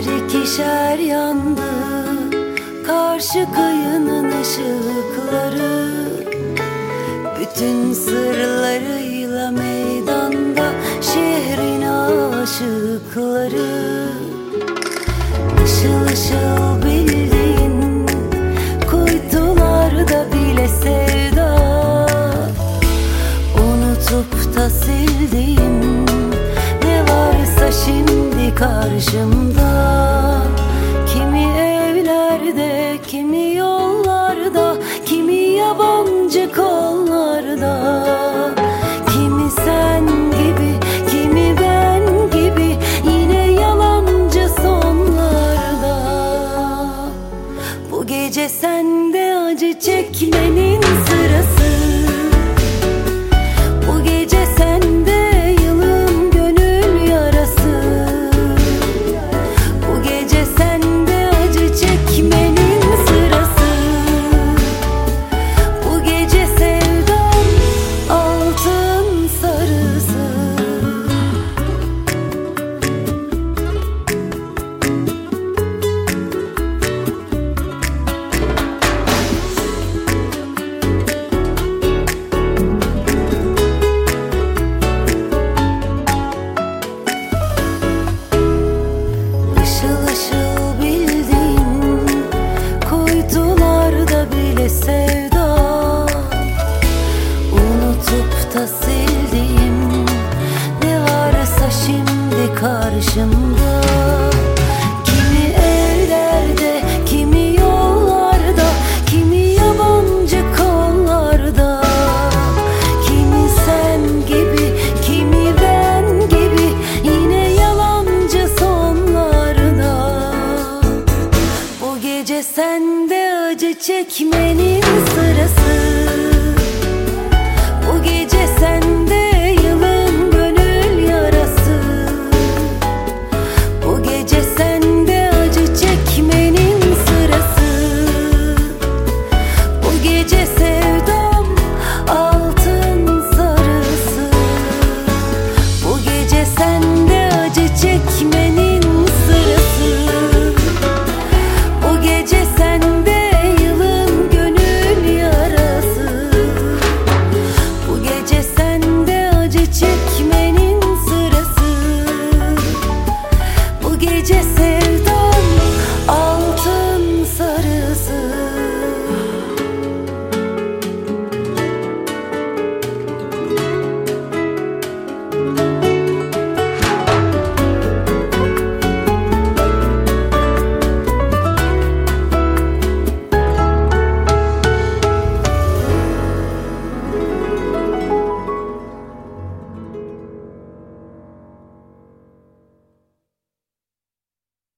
ikişer yandı Karşı kıyının ışıkları. Bütün sırlarıyla meydanda karşımda. Kimi evlerde, kimi yollarda Kimi yabancı kollarda. Kimi sen gibi, kimi ben gibi Yine yalancı sonlarda. Bu gece sende acı çekmenin sırası sevda. Unutup da sildiğim Ne varsa şimdi karşımda. Kimi evlerde, kimi yollarda Kimi yabancı kollarda. Kimi sen gibi, kimi ben gibi Yine yalancı sonlarda. Bu gece sende acı çekmenin sırası.